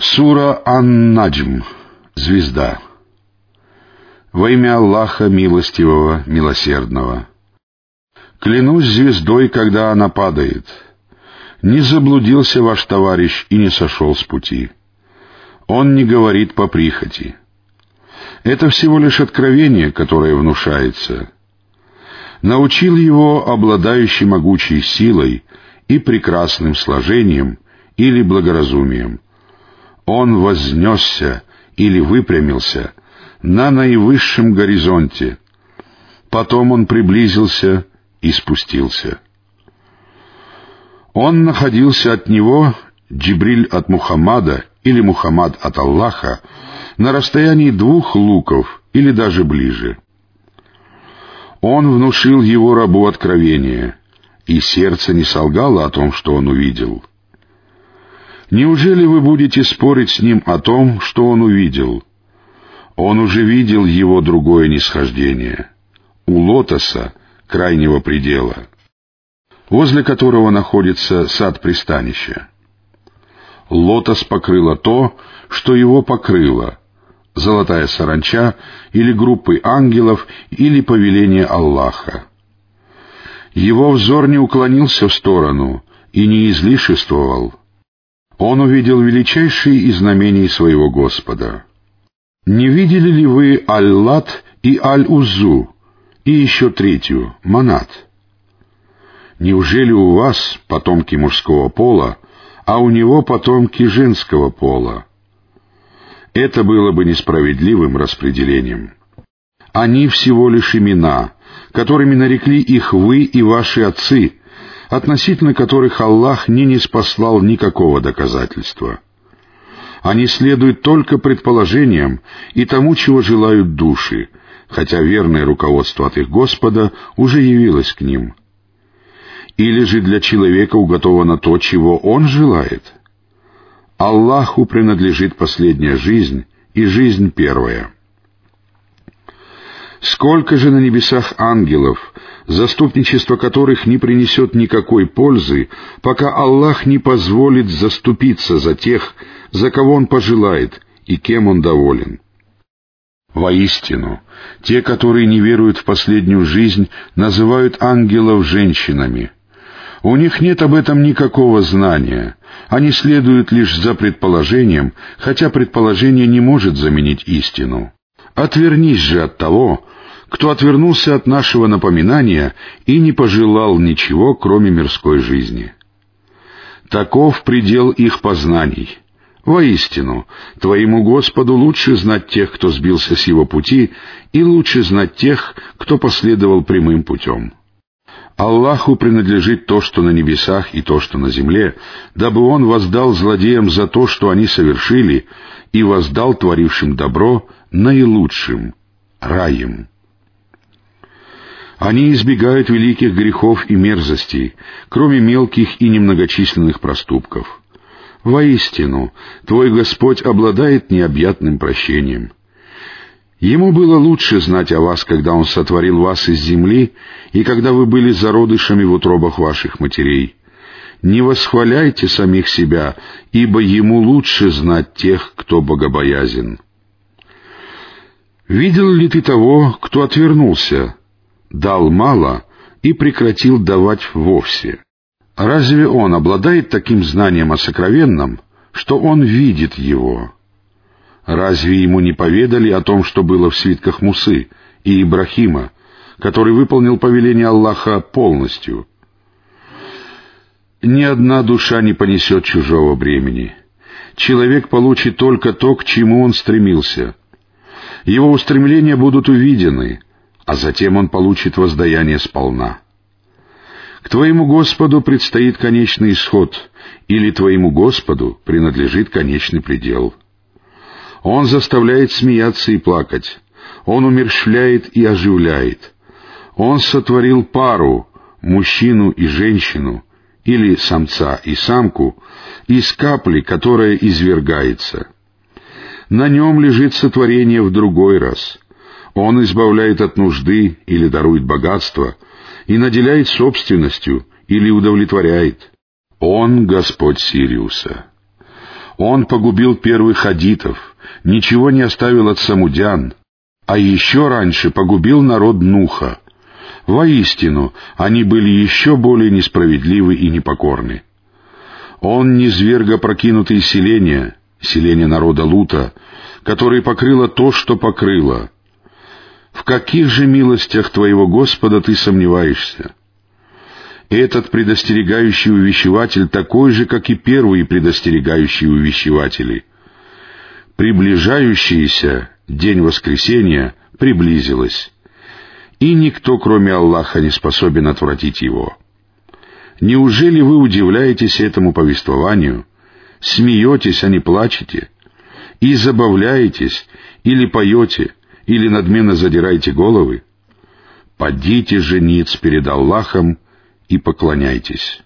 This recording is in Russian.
Сура Ан-Наджм. Звезда. Во имя Аллаха Милостивого, Милосердного. Клянусь звездой, когда она падает. Не заблудился ваш товарищ и не сошел с пути. Он не говорит по прихоти. Это всего лишь откровение, которое внушается. Научил его обладающий могучей силой и прекрасным сложением или благоразумием — он вознесся или выпрямился на наивысшем горизонте. Потом он приблизился и спустился. Он находился от него, Джибриль от Мухаммада или Мухаммад от Аллаха, на расстоянии двух луков или даже ближе. Он внушил его рабу откровение, и сердце не солгало о том, что он увидел — Неужели вы будете спорить с ним о том, что он увидел? Он уже видел его другое нисхождение. У лотоса, крайнего предела, возле которого находится сад пристанища. Лотос покрыло то, что его покрыло, золотая саранча или группы ангелов или повеление Аллаха. Его взор не уклонился в сторону и не излишествовал — он увидел величайшие из знамений своего Господа. Не видели ли вы Аль-Лат и Аль-Узу, и еще третью, Манат? Неужели у вас потомки мужского пола, а у него потомки женского пола? Это было бы несправедливым распределением. Они всего лишь имена, которыми нарекли их вы и ваши отцы, относительно которых Аллах не неспослал никакого доказательства. Они следуют только предположениям и тому, чего желают души, хотя верное руководство от их Господа уже явилось к ним. Или же для человека уготовано то, чего он желает? Аллаху принадлежит последняя жизнь и жизнь первая — Сколько же на небесах ангелов, заступничество которых не принесет никакой пользы, пока Аллах не позволит заступиться за тех, за кого Он пожелает и кем Он доволен. Воистину, те, которые не веруют в последнюю жизнь, называют ангелов женщинами. У них нет об этом никакого знания. Они следуют лишь за предположением, хотя предположение не может заменить истину. Отвернись же от того, кто отвернулся от нашего напоминания и не пожелал ничего, кроме мирской жизни. Таков предел их познаний. Воистину, Твоему Господу лучше знать тех, кто сбился с его пути, и лучше знать тех, кто последовал прямым путем. Аллаху принадлежит то, что на небесах и то, что на земле, дабы Он воздал злодеям за то, что они совершили, и воздал творившим добро наилучшим — раем. Они избегают великих грехов и мерзостей, кроме мелких и немногочисленных проступков. Воистину, Твой Господь обладает необъятным прощением. Ему было лучше знать о вас, когда Он сотворил вас из земли и когда вы были зародышами в утробах ваших матерей. Не восхваляйте самих себя, ибо Ему лучше знать тех, кто богобоязен. Видел ли ты того, кто отвернулся, дал мало и прекратил давать вовсе? Разве он обладает таким знанием о сокровенном, что он видит его? Разве ему не поведали о том, что было в свитках Мусы и Ибрахима, который выполнил повеление Аллаха полностью? Ни одна душа не понесет чужого бремени. Человек получит только то, к чему он стремился — его устремления будут увидены, а затем он получит воздаяние сполна. К твоему Господу предстоит конечный исход, или твоему Господу принадлежит конечный предел. Он заставляет смеяться и плакать, Он умерщвляет и оживляет. Он сотворил пару, мужчину и женщину, или самца и самку, из капли, которая извергается — на нем лежит сотворение в другой раз. Он избавляет от нужды или дарует богатство, и наделяет собственностью или удовлетворяет. Он Господь Сириуса. Он погубил первых хадитов, ничего не оставил от самудян, а еще раньше погубил народ Нуха. Воистину, они были еще более несправедливы и непокорны. Он низверг опрокинутые селения, селение народа Лута, которое покрыло то, что покрыло. В каких же милостях твоего Господа ты сомневаешься? Этот предостерегающий увещеватель такой же, как и первые предостерегающие увещеватели. Приближающийся день воскресения приблизилось, и никто, кроме Аллаха, не способен отвратить его. Неужели вы удивляетесь этому повествованию, смеетесь, а не плачете, и забавляетесь, или поете, или надменно задираете головы? Подите же ниц перед Аллахом и поклоняйтесь.